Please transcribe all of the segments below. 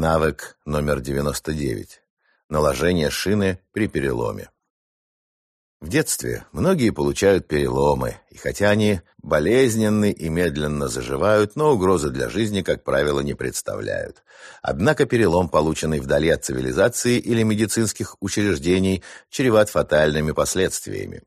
Навык номер 99. Наложение шины при переломе. В детстве многие получают переломы, и хотя они болезненны и медленно заживают, но угрозы для жизни, как правило, не представляют. Однако перелом, полученный вдали от цивилизации или медицинских учреждений, чреват фатальными последствиями.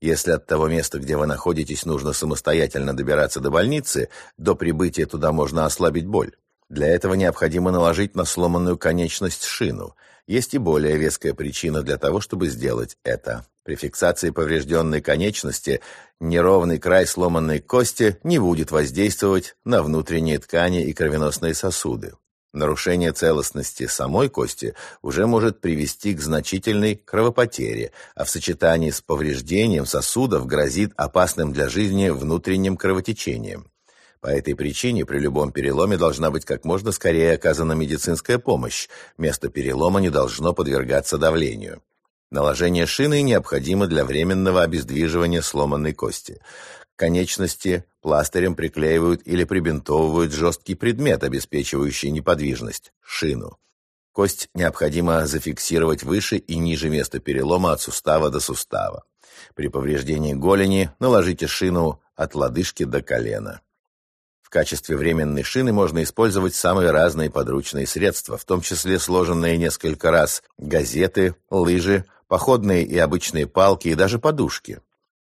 Если от того места, где вы находитесь, нужно самостоятельно добираться до больницы, до прибытия туда можно ослабить боль. Для этого необходимо наложить на сломанную конечность шину. Есть и более веская причина для того, чтобы сделать это. При фиксации поврежденной конечности неровный край сломанной кости не будет воздействовать на внутренние ткани и кровеносные сосуды. Нарушение целостности самой кости уже может привести к значительной кровопотере, а в сочетании с повреждением сосудов грозит опасным для жизни внутренним кровотечением. По этой причине при любом переломе должна быть как можно скорее оказана медицинская помощь. Место перелома не должно подвергаться давлению. Наложение шины необходимо для временного обездвиживания сломанной кости. Конечности пластырем приклеивают или прибинтовывают жесткий предмет, обеспечивающий неподвижность – шину. Кость необходимо зафиксировать выше и ниже места перелома от сустава до сустава. При повреждении голени наложите шину от лодыжки до колена. В качестве временной шины можно использовать самые разные подручные средства, в том числе сложенные несколько раз газеты, лыжи, походные и обычные палки и даже подушки.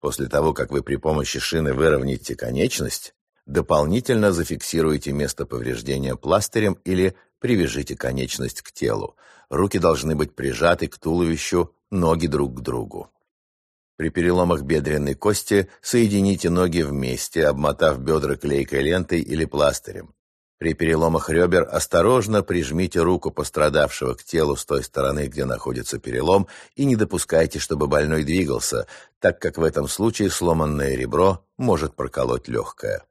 После того, как вы при помощи шины выровняете конечность, дополнительно зафиксируйте место повреждения пластырем или привяжите конечность к телу. Руки должны быть прижаты к туловищу, ноги друг к другу. При переломах бедренной кости соедините ноги вместе, обмотав бедра клейкой лентой или пластырем. При переломах ребер осторожно прижмите руку пострадавшего к телу с той стороны, где находится перелом, и не допускайте, чтобы больной двигался, так как в этом случае сломанное ребро может проколоть легкое.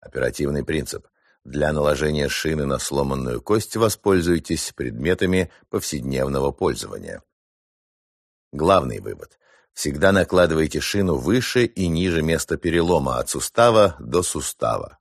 Оперативный принцип. Для наложения шины на сломанную кость воспользуйтесь предметами повседневного пользования. Главный вывод. Всегда накладывайте шину выше и ниже места перелома от сустава до сустава.